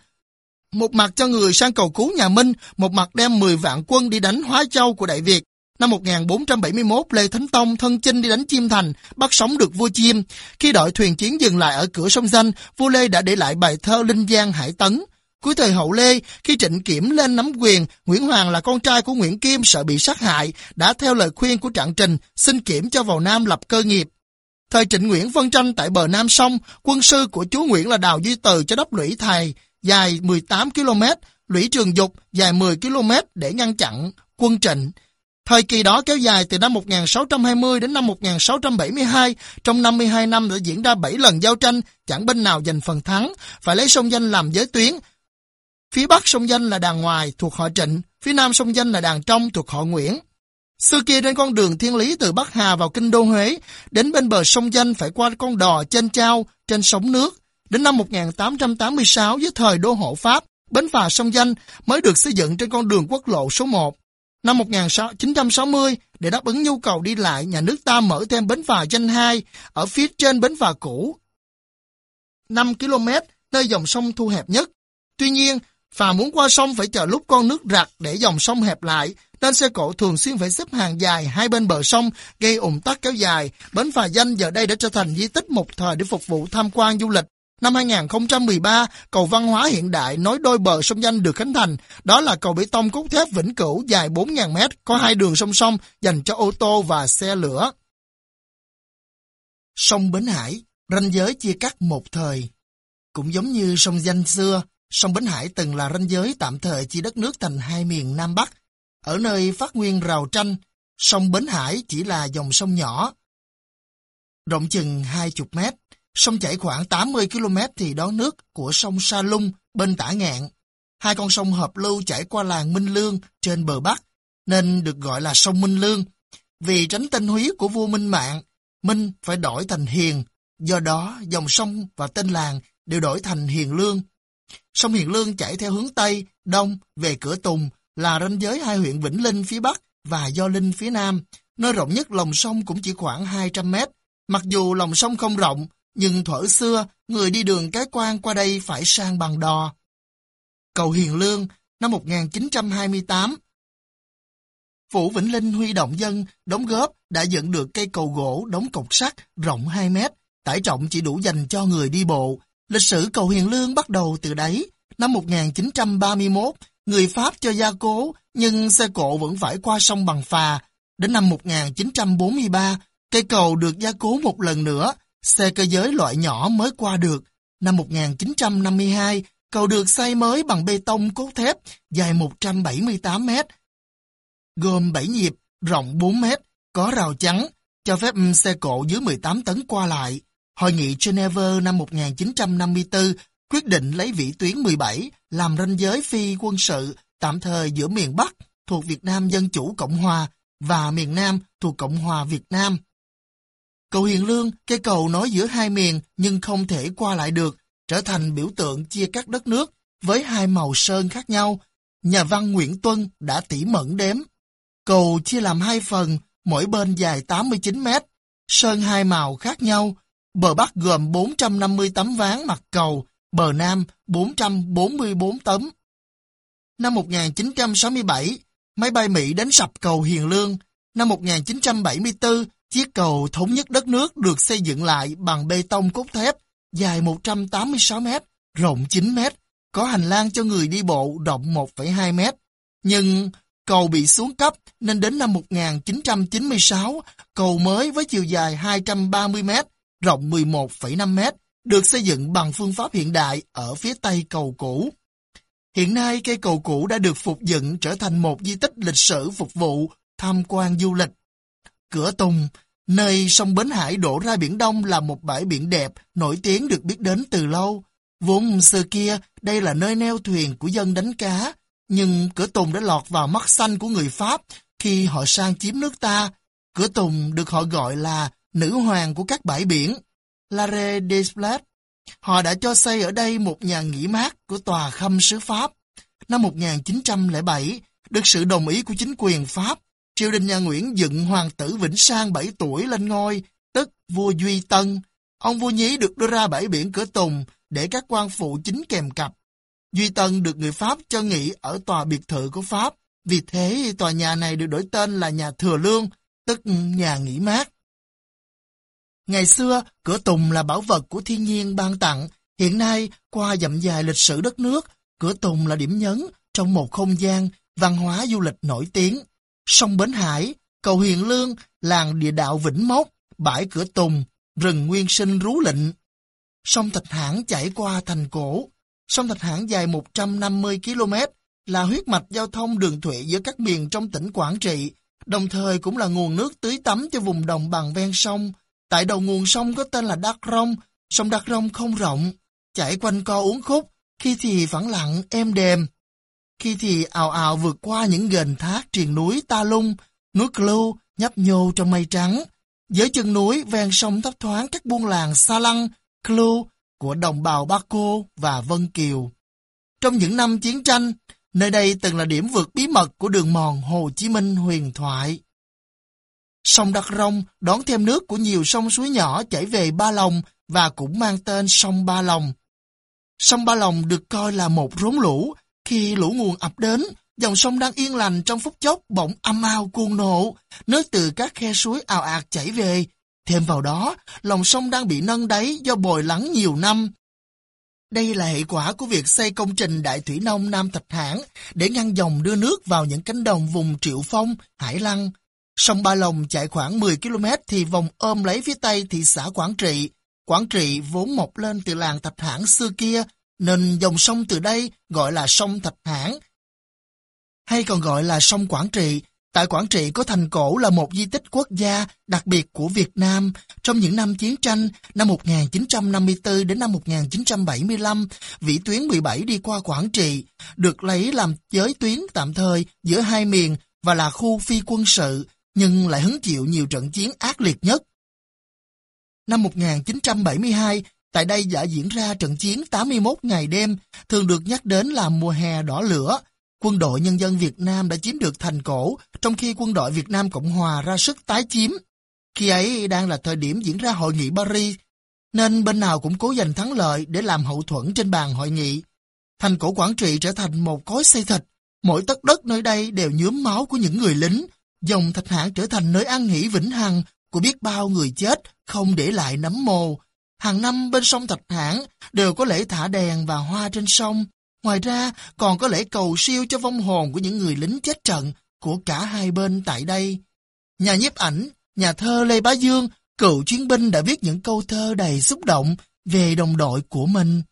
một mặt cho người sang cầu cứu nhà Minh, một mặt đem 10 vạn quân đi đánh Hóa Châu của Đại Việt. Năm 1471, Lê Thánh Tông thân chinh đi đánh Chiêm Thành, bắt sống được vua Chiêm. Khi đội thuyền chiến dừng lại ở cửa sông Danh, vua Lê đã để lại bài thơ Linh Giang Hải Tấn. Cuối thời hậu Lê, khi Trịnh Kiểm lên nắm quyền, Nguyễn Hoàng là con trai của Nguyễn Kim sợ bị sát hại, đã theo lời khuyên của Trạng Trình, xin Kiểm cho vào Nam lập cơ nghiệp. Thời Trịnh Nguyễn phân tranh tại bờ Nam sông, quân sư của chúa Nguyễn là Đào Duy Từ cho đắp lũy thầy, dài 18 km, lũy Trường Dục dài 10 km để ngăn chặn quân Trịnh. Thời kỳ đó kéo dài từ năm 1620 đến năm 1672, trong 52 năm đã diễn ra 7 lần giao tranh, chẳng bên nào giành phần thắng, phải lấy sông Danh làm giới tuyến. Phía Bắc sông Danh là đàn ngoài thuộc họ Trịnh, phía Nam sông Danh là đàn trong thuộc họ Nguyễn. Xưa kia trên con đường thiên lý từ Bắc Hà vào kinh đô Huế, đến bên bờ sông Danh phải qua con đò trên trao, trên sóng nước. Đến năm 1886 với thời đô hộ Pháp, bến phà sông Danh mới được xây dựng trên con đường quốc lộ số 1. Năm 1960, để đáp ứng nhu cầu đi lại, nhà nước ta mở thêm bến phà danh 2 ở phía trên bến phà cũ. 5 km, nơi dòng sông thu hẹp nhất. Tuy nhiên, phà muốn qua sông phải chờ lúc con nước rặt để dòng sông hẹp lại, nên xe cộ thường xuyên phải xếp hàng dài hai bên bờ sông, gây ủng tắc kéo dài. Bến phà danh giờ đây đã trở thành di tích một thời để phục vụ tham quan du lịch. Năm 2013, cầu văn hóa hiện đại nối đôi bờ sông Danh được khánh thành. Đó là cầu bê tông cốt thép vĩnh cửu dài 4.000 mét, có hai đường song song dành cho ô tô và xe lửa. Sông Bến Hải, ranh giới chia cắt một thời. Cũng giống như sông Danh xưa, sông Bến Hải từng là ranh giới tạm thời chia đất nước thành hai miền Nam Bắc. Ở nơi phát nguyên rào tranh, sông Bến Hải chỉ là dòng sông nhỏ, rộng chừng 20 mét, Sông chảy khoảng 80 km thì đón nước của sông Sa Lung bên tả ngạn. Hai con sông hợp lưu chảy qua làng Minh Lương trên bờ Bắc, nên được gọi là sông Minh Lương. Vì tránh tên húy của vua Minh Mạng, Minh phải đổi thành Hiền, do đó dòng sông và tên làng đều đổi thành Hiền Lương. Sông Hiền Lương chảy theo hướng Tây, Đông về cửa Tùng là ranh giới hai huyện Vĩnh Linh phía Bắc và Do Linh phía Nam. Nơi rộng nhất lòng sông cũng chỉ khoảng 200 mét. Mặc dù lòng sông không rộng, nhưng thuở xưa, người đi đường cái quan qua đây phải sang bằng đò. Cầu Hiền Lương, năm 1928 Phủ Vĩnh Linh huy động dân, đóng góp đã dựng được cây cầu gỗ đóng cột sắt rộng 2 mét, tải trọng chỉ đủ dành cho người đi bộ. Lịch sử cầu Hiền Lương bắt đầu từ đấy. Năm 1931, người Pháp cho gia cố, nhưng xe cộ vẫn phải qua sông bằng phà. Đến năm 1943, cây cầu được gia cố một lần nữa, xe cơ giới loại nhỏ mới qua được. Năm 1952, cầu được xây mới bằng bê tông cốt thép dài 178 mét, gồm 7 nhịp, rộng 4 mét, có rào chắn, cho phép xe cộ dưới 18 tấn qua lại. Hội nghị Geneva năm 1954 quyết định lấy vĩ tuyến 17 làm ranh giới phi quân sự tạm thời giữa miền Bắc thuộc Việt Nam Dân Chủ Cộng Hòa và miền Nam thuộc Cộng Hòa Việt Nam. Cầu Hiền Lương, cây cầu nối giữa hai miền nhưng không thể qua lại được, trở thành biểu tượng chia cắt đất nước với hai màu sơn khác nhau. Nhà văn Nguyễn Tuân đã tỉ mẩn đếm. Cầu chia làm hai phần, mỗi bên dài 89 mét, sơn hai màu khác nhau. Bờ Bắc gồm 450 tấm ván mặt cầu, bờ Nam 444 tấm. Năm 1967, máy bay Mỹ đánh sập cầu Hiền Lương. Năm 1974, chiếc cầu thống nhất đất nước được xây dựng lại bằng bê tông cốt thép dài 186 mét, rộng 9 mét, có hành lang cho người đi bộ rộng 1,2 mét. Nhưng cầu bị xuống cấp nên đến năm 1996, cầu mới với chiều dài 230 mét, rộng 11,5 mét, được xây dựng bằng phương pháp hiện đại ở phía tây cầu cũ. Hiện nay, cây cầu cũ đã được phục dựng trở thành một di tích lịch sử phục vụ tham quan du lịch. Cửa Tùng, nơi sông Bến Hải đổ ra Biển Đông là một bãi biển đẹp, nổi tiếng được biết đến từ lâu. Vốn xưa kia, đây là nơi neo thuyền của dân đánh cá, nhưng cửa Tùng đã lọt vào mắt xanh của người Pháp khi họ sang chiếm nước ta. Cửa Tùng được họ gọi là nữ hoàng của các bãi biển, Lare des Plates. Họ đã cho xây ở đây một nhà nghỉ mát của tòa khâm sứ Pháp. Năm 1907, được sự đồng ý của chính quyền Pháp, triều đình nhà Nguyễn dựng hoàng tử Vĩnh Sang 7 tuổi lên ngôi, tức vua Duy Tân. Ông vua nhí được đưa ra bãi biển cửa Tùng để các quan phụ chính kèm cặp. Duy Tân được người Pháp cho nghỉ ở tòa biệt thự của Pháp, vì thế tòa nhà này được đổi tên là nhà Thừa Lương, tức nhà nghỉ mát. Ngày xưa, cửa Tùng là bảo vật của thiên nhiên ban tặng. Hiện nay, qua dặm dài lịch sử đất nước, cửa Tùng là điểm nhấn trong một không gian văn hóa du lịch nổi tiếng. Sông Bến Hải, cầu Hiền Lương, làng địa đạo Vĩnh Mốc, bãi cửa Tùng, rừng nguyên sinh rú lịnh. Sông Thạch Hãn chảy qua thành cổ. Sông Thạch Hãn dài 150 km, là huyết mạch giao thông đường thủy giữa các miền trong tỉnh Quảng Trị, đồng thời cũng là nguồn nước tưới tắm cho vùng đồng bằng ven sông, Tại đầu nguồn sông có tên là Đắc Rông, sông Đắc Rông không rộng, chảy quanh co uốn khúc, khi thì phẳng lặng, êm đềm. Khi thì ào ào vượt qua những gền thác triền núi Ta Lung, núi Clu nhấp nhô trong mây trắng. Dưới chân núi ven sông thấp thoáng các buôn làng Sa Lăng, Clu của đồng bào Ba Cô và Vân Kiều. Trong những năm chiến tranh, nơi đây từng là điểm vượt bí mật của đường mòn Hồ Chí Minh huyền thoại. Sông Đắc Rông đón thêm nước của nhiều sông suối nhỏ chảy về Ba Lòng và cũng mang tên sông Ba Lòng. Sông Ba Lòng được coi là một rốn lũ. Khi lũ nguồn ập đến, dòng sông đang yên lành trong phút chốc bỗng âm ao cuồng nộ, nước từ các khe suối ào ạt chảy về. Thêm vào đó, lòng sông đang bị nâng đáy do bồi lắng nhiều năm. Đây là hệ quả của việc xây công trình Đại Thủy Nông Nam Thạch Hãn để ngăn dòng đưa nước vào những cánh đồng vùng Triệu Phong, Hải Lăng, Sông Ba Lồng chạy khoảng 10 km thì vòng ôm lấy phía tây thị xã Quảng Trị. Quảng Trị vốn mọc lên từ làng Thạch Hãn xưa kia, nên dòng sông từ đây gọi là sông Thạch Hãn, hay còn gọi là sông Quảng Trị. Tại Quảng Trị có thành cổ là một di tích quốc gia đặc biệt của Việt Nam. Trong những năm chiến tranh, năm 1954 đến năm 1975, vĩ tuyến 17 đi qua Quảng Trị, được lấy làm giới tuyến tạm thời giữa hai miền và là khu phi quân sự nhưng lại hứng chịu nhiều trận chiến ác liệt nhất. Năm 1972, tại đây đã diễn ra trận chiến 81 ngày đêm, thường được nhắc đến là mùa hè đỏ lửa. Quân đội nhân dân Việt Nam đã chiếm được thành cổ, trong khi quân đội Việt Nam Cộng Hòa ra sức tái chiếm. Khi ấy đang là thời điểm diễn ra hội nghị Paris, nên bên nào cũng cố giành thắng lợi để làm hậu thuẫn trên bàn hội nghị. Thành cổ Quảng Trị trở thành một cối xây thịt, mỗi tấc đất nơi đây đều nhuốm máu của những người lính, dòng thạch hãn trở thành nơi an nghỉ vĩnh hằng của biết bao người chết không để lại nấm mồ. Hàng năm bên sông Thạch Hãn đều có lễ thả đèn và hoa trên sông. Ngoài ra còn có lễ cầu siêu cho vong hồn của những người lính chết trận của cả hai bên tại đây. nhà nhiếp ảnh, nhà thơ Lê Bá Dương, cựu chiến binh đã viết những câu thơ đầy xúc động về đồng đội của mình.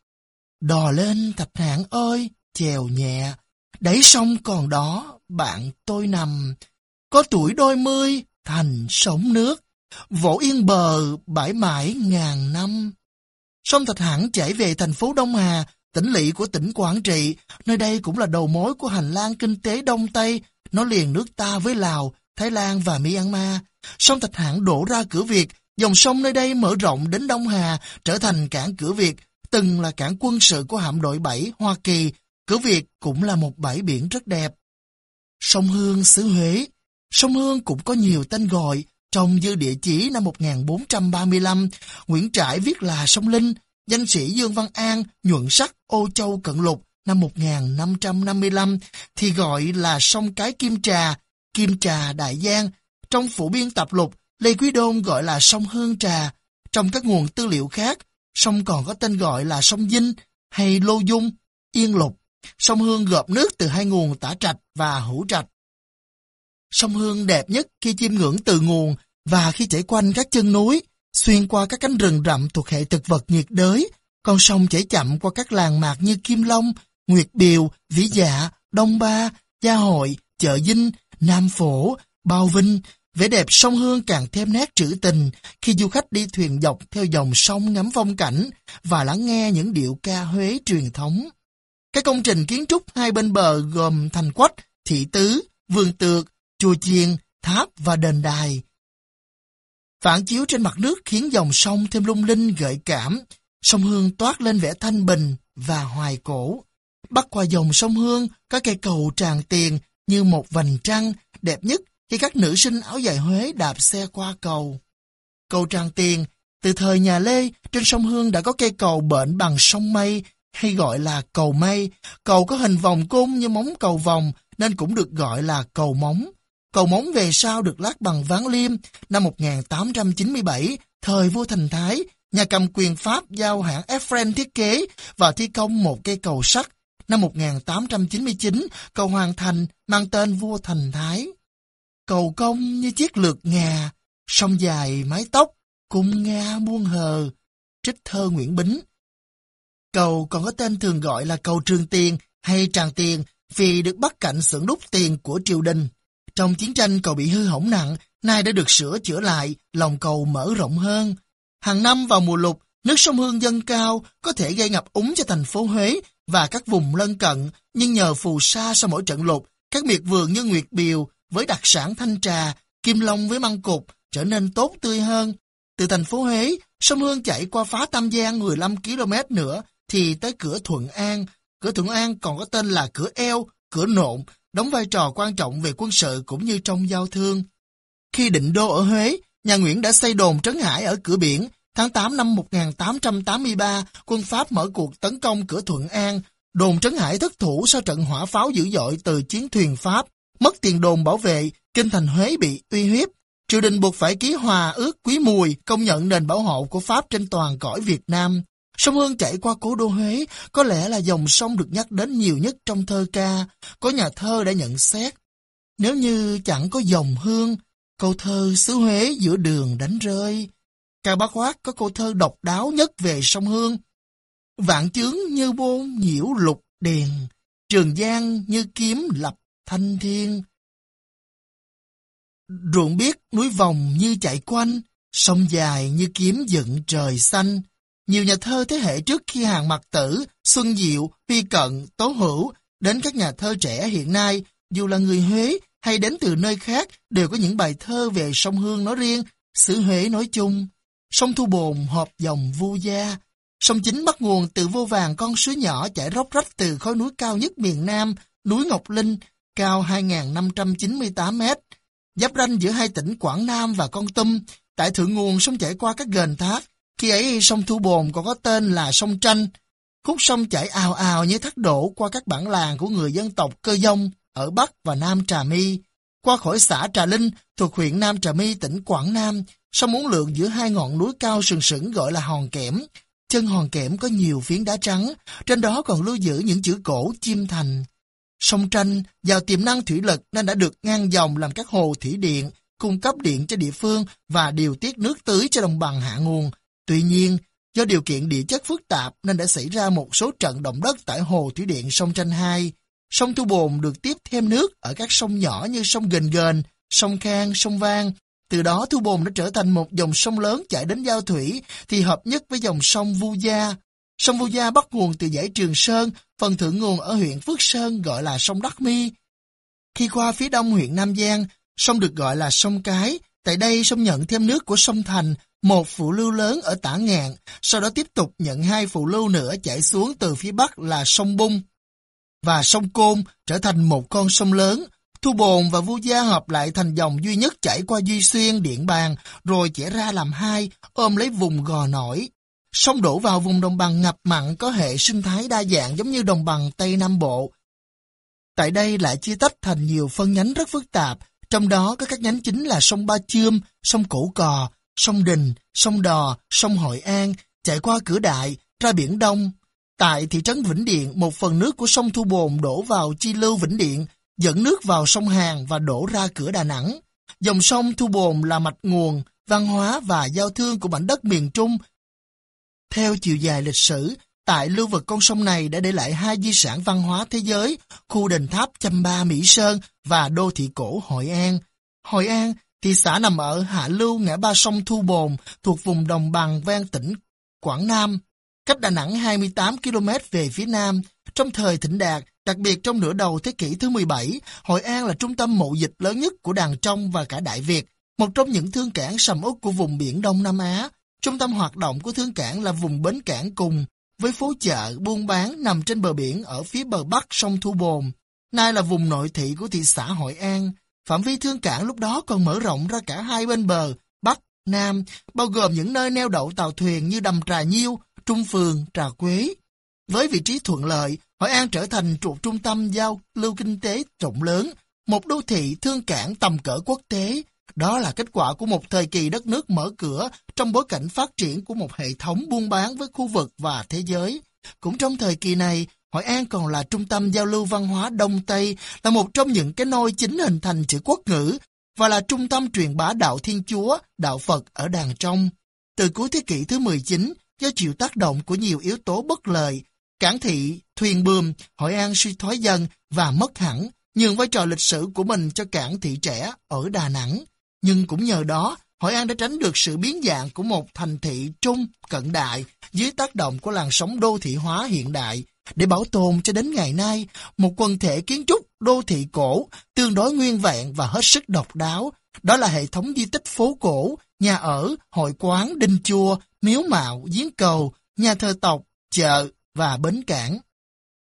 Đò lên thạch hãn ơi, chèo nhẹ, đáy sông còn đó, bạn tôi nằm, có tuổi đôi mươi, thành sống nước, vỗ yên bờ, bãi mãi ngàn năm. Sông Thạch Hãn chảy về thành phố Đông Hà, tỉnh lỵ của tỉnh Quảng Trị, nơi đây cũng là đầu mối của hành lang kinh tế Đông Tây, nó liền nước ta với Lào, Thái Lan và Myanmar. Sông Thạch Hãn đổ ra cửa Việt, dòng sông nơi đây mở rộng đến Đông Hà, trở thành cảng cửa Việt, từng là cảng quân sự của hạm đội 7 Hoa Kỳ. Cửa Việt cũng là một bãi biển rất đẹp. Sông Hương xứ Huế Sông Hương cũng có nhiều tên gọi, trong dư địa chỉ năm 1435, Nguyễn Trãi viết là sông Linh, danh sĩ Dương Văn An nhuận sắc Ô Châu Cận Lục năm 1555 thì gọi là sông Cái Kim Trà, Kim Trà Đại Giang. Trong phủ biên tập lục, Lê Quý Đôn gọi là sông Hương Trà. Trong các nguồn tư liệu khác, sông còn có tên gọi là sông Dinh hay Lô Dung, Yên Lục. Sông Hương gợp nước từ hai nguồn Tả Trạch và Hữu Trạch. Sông Hương đẹp nhất khi chiêm ngưỡng từ nguồn và khi chảy quanh các chân núi, xuyên qua các cánh rừng rậm thuộc hệ thực vật nhiệt đới, con sông chảy chậm qua các làng mạc như Kim Long, Nguyệt Biều, Vĩ Dạ, Đông Ba, Gia Hội, Chợ vinh Nam Phổ, Bao Vinh. Vẻ đẹp sông Hương càng thêm nét trữ tình khi du khách đi thuyền dọc theo dòng sông ngắm phong cảnh và lắng nghe những điệu ca Huế truyền thống. Các công trình kiến trúc hai bên bờ gồm thành quách, thị tứ, vườn tược, chùa chiền, tháp và đền đài. Phản chiếu trên mặt nước khiến dòng sông thêm lung linh gợi cảm, sông Hương toát lên vẻ thanh bình và hoài cổ. Bắc qua dòng sông Hương có cây cầu tràn tiền như một vành trăng đẹp nhất khi các nữ sinh áo dài Huế đạp xe qua cầu. Cầu tràn tiền, từ thời nhà Lê, trên sông Hương đã có cây cầu bệnh bằng sông mây hay gọi là cầu mây. Cầu có hình vòng cung như móng cầu vòng nên cũng được gọi là cầu móng. Cầu móng về sau được lát bằng ván liêm năm 1897, thời vua Thành Thái, nhà cầm quyền Pháp giao hãng Efren thiết kế và thi công một cây cầu sắt. Năm 1899, cầu hoàn thành mang tên vua Thành Thái. Cầu công như chiếc lược ngà, sông dài mái tóc, cung nga muôn hờ. Trích thơ Nguyễn Bính. Cầu còn có tên thường gọi là cầu Trường Tiền hay Tràng Tiền vì được bắt cạnh xưởng đúc tiền của triều đình. Trong chiến tranh cầu bị hư hỏng nặng, nay đã được sửa chữa lại, lòng cầu mở rộng hơn. Hàng năm vào mùa lục, nước sông Hương dâng cao có thể gây ngập úng cho thành phố Huế và các vùng lân cận, nhưng nhờ phù sa sau mỗi trận lục, các miệt vườn như Nguyệt Biều với đặc sản thanh trà, Kim Long với măng cục trở nên tốt tươi hơn. Từ thành phố Huế, sông Hương chảy qua phá Tam Giang 15 km nữa thì tới cửa Thuận An. Cửa Thuận An còn có tên là cửa eo, cửa nộn, đóng vai trò quan trọng về quân sự cũng như trong giao thương. Khi định đô ở Huế, nhà Nguyễn đã xây đồn Trấn Hải ở cửa biển. Tháng 8 năm 1883, quân Pháp mở cuộc tấn công cửa Thuận An. Đồn Trấn Hải thất thủ sau trận hỏa pháo dữ dội từ chiến thuyền Pháp. Mất tiền đồn bảo vệ, kinh thành Huế bị uy hiếp. Triều đình buộc phải ký hòa ước quý mùi công nhận nền bảo hộ của Pháp trên toàn cõi Việt Nam. Sông Hương chảy qua cố đô Huế có lẽ là dòng sông được nhắc đến nhiều nhất trong thơ ca. Có nhà thơ đã nhận xét. Nếu như chẳng có dòng hương, câu thơ xứ Huế giữa đường đánh rơi. Cao Bá Quát có câu thơ độc đáo nhất về sông Hương. Vạn chướng như bôn nhiễu lục đèn, trường giang như kiếm lập thanh thiên. Ruộng biết núi vòng như chạy quanh, sông dài như kiếm dựng trời xanh. Nhiều nhà thơ thế hệ trước khi hàng mặt tử, Xuân Diệu, Huy Cận, Tố Hữu, đến các nhà thơ trẻ hiện nay, dù là người Huế hay đến từ nơi khác, đều có những bài thơ về sông Hương nói riêng, xứ Huế nói chung. Sông Thu Bồn hợp dòng Vu Gia. Sông chính bắt nguồn từ vô vàng con suối nhỏ chảy róc rách từ khối núi cao nhất miền Nam, núi Ngọc Linh, cao 2.598 mét. Giáp ranh giữa hai tỉnh Quảng Nam và Con Tum, tại thượng nguồn sông chảy qua các gền thác, khi ấy sông Thu Bồn còn có tên là sông Tranh. Khúc sông chảy ào ào như thác đổ qua các bản làng của người dân tộc Cơ Dông ở Bắc và Nam Trà My. Qua khỏi xã Trà Linh thuộc huyện Nam Trà My tỉnh Quảng Nam, sông uốn lượn giữa hai ngọn núi cao sừng sững gọi là Hòn Kẽm. Chân hòn kẽm có nhiều phiến đá trắng, trên đó còn lưu giữ những chữ cổ chim thành. Sông Tranh giàu tiềm năng thủy lực nên đã được ngang dòng làm các hồ thủy điện, cung cấp điện cho địa phương và điều tiết nước tưới cho đồng bằng hạ nguồn. Tuy nhiên, do điều kiện địa chất phức tạp nên đã xảy ra một số trận động đất tại hồ thủy điện sông Tranh 2. Sông Thu Bồn được tiếp thêm nước ở các sông nhỏ như sông Gền Gền, sông Khang, sông Vang. Từ đó Thu Bồn đã trở thành một dòng sông lớn chảy đến giao thủy thì hợp nhất với dòng sông Vu Gia. Sông Vu Gia bắt nguồn từ dãy Trường Sơn, phần thượng nguồn ở huyện Phước Sơn gọi là sông Đắc Mi. Khi qua phía đông huyện Nam Giang, sông được gọi là sông Cái. Tại đây sông nhận thêm nước của sông Thành, một phụ lưu lớn ở tả ngạn, sau đó tiếp tục nhận hai phụ lưu nữa chảy xuống từ phía bắc là sông Bung. Và sông Côn trở thành một con sông lớn, Thu Bồn và Vu Gia hợp lại thành dòng duy nhất chảy qua Duy Xuyên, Điện Bàn, rồi chảy ra làm hai, ôm lấy vùng gò nổi. Sông đổ vào vùng đồng bằng ngập mặn có hệ sinh thái đa dạng giống như đồng bằng Tây Nam Bộ. Tại đây lại chia tách thành nhiều phân nhánh rất phức tạp, trong đó có các nhánh chính là sông Ba Chươm, sông Cổ Cò, sông Đình, sông Đò, sông Hội An, chạy qua cửa đại, ra biển Đông. Tại thị trấn Vĩnh Điện, một phần nước của sông Thu Bồn đổ vào chi lưu Vĩnh Điện, dẫn nước vào sông Hàn và đổ ra cửa Đà Nẵng. Dòng sông Thu Bồn là mạch nguồn, văn hóa và giao thương của mảnh đất miền Trung. Theo chiều dài lịch sử, tại lưu vực con sông này đã để lại hai di sản văn hóa thế giới, khu đền tháp Chăm Ba Mỹ Sơn và đô thị cổ Hội An. Hội An, thị xã nằm ở hạ lưu ngã ba sông Thu Bồn, thuộc vùng đồng bằng ven tỉnh Quảng Nam, cách Đà Nẵng 28 km về phía nam. Trong thời thịnh đạt, đặc biệt trong nửa đầu thế kỷ thứ 17, Hội An là trung tâm mậu dịch lớn nhất của Đàn Trong và cả Đại Việt, một trong những thương cảng sầm uất của vùng biển Đông Nam Á. Trung tâm hoạt động của thương cảng là vùng bến cảng cùng, với phố chợ, buôn bán nằm trên bờ biển ở phía bờ bắc sông Thu Bồn. Nay là vùng nội thị của thị xã Hội An. Phạm vi thương cảng lúc đó còn mở rộng ra cả hai bên bờ, Bắc, Nam, bao gồm những nơi neo đậu tàu thuyền như đầm Trà Nhiêu, Trung Phường, Trà Quế. Với vị trí thuận lợi, Hội An trở thành trục trung tâm giao lưu kinh tế rộng lớn, một đô thị thương cảng tầm cỡ quốc tế. Đó là kết quả của một thời kỳ đất nước mở cửa trong bối cảnh phát triển của một hệ thống buôn bán với khu vực và thế giới. Cũng trong thời kỳ này, Hội An còn là trung tâm giao lưu văn hóa Đông Tây, là một trong những cái nôi chính hình thành chữ quốc ngữ và là trung tâm truyền bá đạo Thiên Chúa, đạo Phật ở Đàn Trong. Từ cuối thế kỷ thứ 19, do chịu tác động của nhiều yếu tố bất lợi, cảng thị, thuyền bươm, Hội An suy thoái dần và mất hẳn, nhường vai trò lịch sử của mình cho cảng thị trẻ ở Đà Nẵng. Nhưng cũng nhờ đó, Hội An đã tránh được sự biến dạng của một thành thị trung, cận đại dưới tác động của làn sóng đô thị hóa hiện đại để bảo tồn cho đến ngày nay một quần thể kiến trúc đô thị cổ tương đối nguyên vẹn và hết sức độc đáo. Đó là hệ thống di tích phố cổ, nhà ở, hội quán, đình chùa, miếu mạo, giếng cầu, nhà thờ tộc, chợ và bến cảng.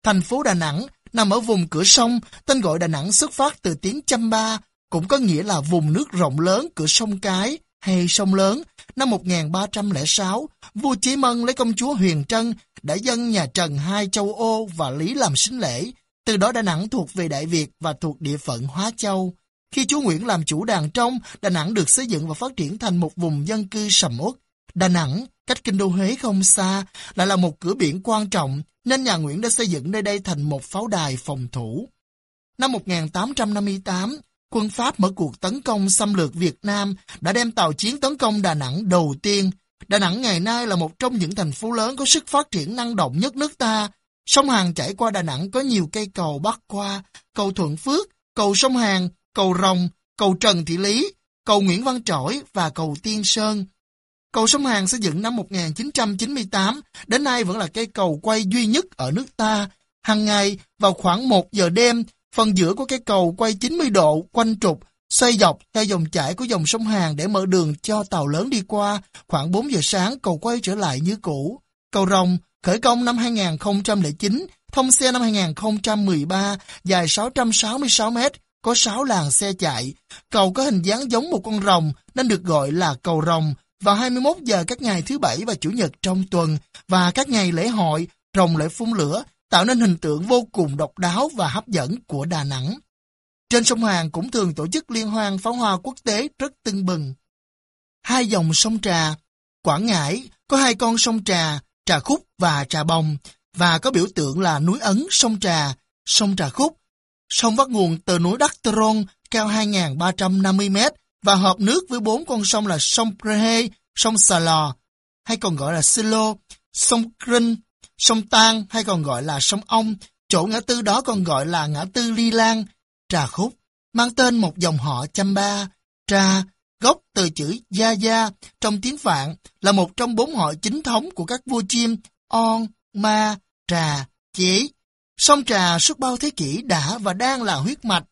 Thành phố Đà Nẵng nằm ở vùng cửa sông, tên gọi Đà Nẵng xuất phát từ tiếng chăm ba, cũng có nghĩa là vùng nước rộng lớn cửa sông Cái hay sông lớn. Năm 1306, vua Chí Mân lấy công chúa Huyền Trân đã dâng nhà Trần hai châu ô và Lý làm sinh lễ. Từ đó Đà Nẵng thuộc về Đại Việt và thuộc địa phận Hóa Châu. Khi chúa Nguyễn làm chủ đàn trong, Đà Nẵng được xây dựng và phát triển thành một vùng dân cư sầm uất. Đà Nẵng, cách kinh đô Huế không xa, lại là một cửa biển quan trọng, nên nhà Nguyễn đã xây dựng nơi đây thành một pháo đài phòng thủ. Năm 1858, quân Pháp mở cuộc tấn công xâm lược Việt Nam đã đem tàu chiến tấn công Đà Nẵng đầu tiên. Đà Nẵng ngày nay là một trong những thành phố lớn có sức phát triển năng động nhất nước ta. Sông Hàn chảy qua Đà Nẵng có nhiều cây cầu bắc qua, cầu Thuận Phước, cầu sông Hàn, cầu Rồng, cầu Trần Thị Lý, cầu Nguyễn Văn Trỗi và cầu Tiên Sơn. Cầu sông Hàn xây dựng năm 1998, đến nay vẫn là cây cầu quay duy nhất ở nước ta. Hàng ngày, vào khoảng 1 giờ đêm, phần giữa của cây cầu quay 90 độ quanh trục, xoay dọc theo dòng chảy của dòng sông Hàn để mở đường cho tàu lớn đi qua. Khoảng 4 giờ sáng, cầu quay trở lại như cũ. Cầu Rồng khởi công năm 2009, thông xe năm 2013, dài 666 mét, có 6 làn xe chạy. Cầu có hình dáng giống một con rồng nên được gọi là cầu rồng. Vào 21 giờ các ngày thứ Bảy và Chủ nhật trong tuần và các ngày lễ hội, rồng lại phun lửa, tạo nên hình tượng vô cùng độc đáo và hấp dẫn của Đà Nẵng. Trên sông Hàn cũng thường tổ chức liên hoan pháo hoa quốc tế rất tưng bừng. Hai dòng sông Trà, Quảng Ngãi có hai con sông Trà, Trà Khúc và Trà Bồng, và có biểu tượng là núi Ấn sông Trà, sông Trà Khúc. Sông bắt nguồn từ núi Đắc Tron cao 2.350 m và hợp nước với bốn con sông là sông Prehe, sông Sà Lò, hay còn gọi là Silo, sông Krinh, sông Tang hay còn gọi là sông Ông, chỗ ngã tư đó còn gọi là ngã tư Ly Lan, Trà Khúc, mang tên một dòng họ chăm ba Trà, gốc từ chữ Gia Gia trong tiếng Phạn là một trong bốn họ chính thống của các vua chim On, Ma, Trà, Chế. Sông Trà suốt bao thế kỷ đã và đang là huyết mạch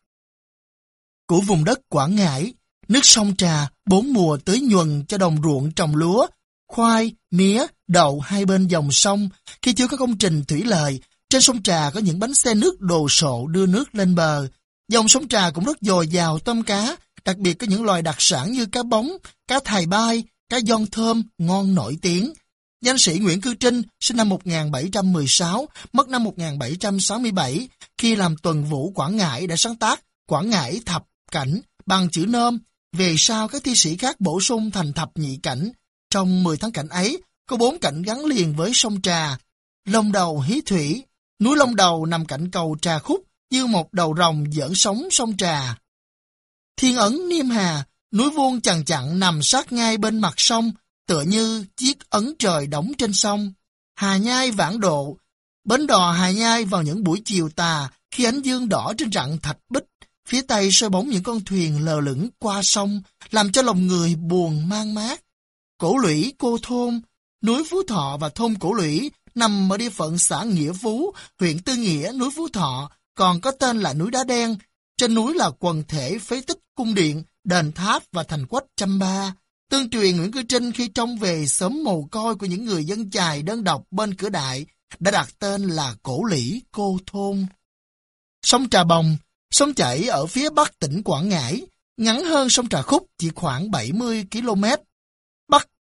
của vùng đất Quảng Ngãi. Nước sông Trà bốn mùa tưới nhuần cho đồng ruộng trồng lúa, khoai, mía, đậu hai bên dòng sông. Khi chưa có công trình thủy lợi, trên sông Trà có những bánh xe nước đồ sộ đưa nước lên bờ. Dòng sông Trà cũng rất dồi dào tôm cá, đặc biệt có những loài đặc sản như cá bóng, cá thài bai, cá giòn thơm ngon nổi tiếng. Danh sĩ Nguyễn Cư Trinh sinh năm 1716, mất năm 1767, khi làm tuần vũ Quảng Ngãi đã sáng tác Quảng Ngãi thập cảnh bằng chữ nôm. Về sau các thi sĩ khác bổ sung thành thập nhị cảnh. Trong 10 tháng cảnh ấy, có bốn cảnh gắn liền với sông Trà. Long đầu hí thủy, núi Long đầu nằm cạnh cầu Trà Khúc như một đầu rồng dẫn sóng sông Trà. Thiên ấn Niêm Hà, núi vuông chằng chặn nằm sát ngay bên mặt sông, tựa như chiếc ấn trời đóng trên sông. Hà Nhai vãng độ, bến đò Hà Nhai vào những buổi chiều tà, khi ánh dương đỏ trên rặng thạch bích, phía tây soi bóng những con thuyền lờ lửng qua sông, làm cho lòng người buồn mang mát. Cổ lũy Cô Thôn, núi Phú Thọ và thôn Cổ lũy nằm ở địa phận xã Nghĩa Phú, huyện Tư Nghĩa, núi Phú Thọ, còn có tên là núi Đá Đen. Trên núi là quần thể phế tích cung điện, đền tháp và thành quách trăm ba. Tương truyền Nguyễn Cư Trinh khi trông về sớm mồ coi của những người dân chài đơn độc bên cửa đại, đã đặt tên là Cổ Lĩ Cô Thôn. Sông Trà Bồng, sông chảy ở phía bắc tỉnh Quảng Ngãi, ngắn hơn sông Trà Khúc chỉ khoảng 70 km.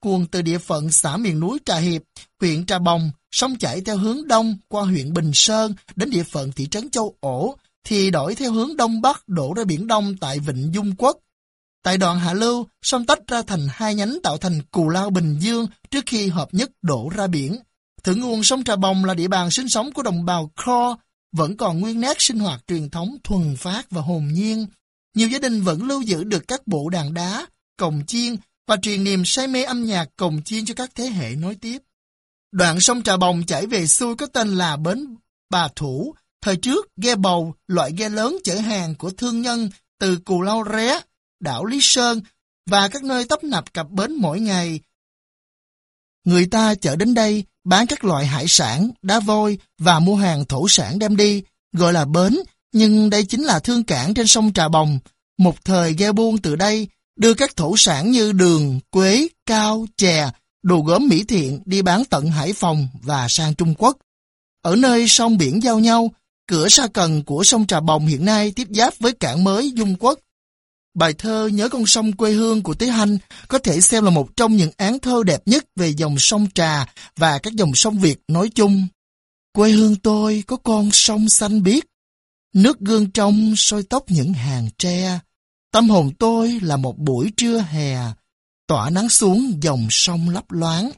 Cuồn từ địa phận xã miền núi Trà Hiệp, huyện Trà Bồng, sông chảy theo hướng đông qua huyện Bình Sơn đến địa phận thị trấn Châu Ổ, thì đổi theo hướng đông bắc đổ ra biển Đông tại Vịnh Dung Quốc. Tại đoạn hạ lưu, sông tách ra thành hai nhánh tạo thành Cù Lao Bình Dương trước khi hợp nhất đổ ra biển. Thượng nguồn sông Trà Bồng là địa bàn sinh sống của đồng bào Kho, vẫn còn nguyên nét sinh hoạt truyền thống thuần phát và hồn nhiên. Nhiều gia đình vẫn lưu giữ được các bộ đàn đá, cồng chiên và truyền niềm say mê âm nhạc cồng chiên cho các thế hệ nối tiếp. Đoạn sông Trà Bồng chảy về xuôi có tên là Bến Bà Thủ. Thời trước, ghe bầu, loại ghe lớn chở hàng của thương nhân từ Cù Lao Ré, đảo Lý Sơn và các nơi tấp nập cặp bến mỗi ngày. Người ta chở đến đây bán các loại hải sản, đá vôi và mua hàng thổ sản đem đi, gọi là bến, nhưng đây chính là thương cảng trên sông Trà Bồng. Một thời ghe buôn từ đây đưa các thổ sản như đường, quế, cao, chè, đồ gốm mỹ thiện đi bán tận Hải Phòng và sang Trung Quốc. Ở nơi sông biển giao nhau, cửa sa cần của sông Trà Bồng hiện nay tiếp giáp với cảng mới Dung Quốc. Bài thơ Nhớ con sông quê hương của Tế Hanh có thể xem là một trong những án thơ đẹp nhất về dòng sông Trà và các dòng sông Việt nói chung. Quê hương tôi có con sông xanh biếc, nước gương trong soi tóc những hàng tre. Tâm hồn tôi là một buổi trưa hè, tỏa nắng xuống dòng sông lấp loáng.